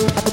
you.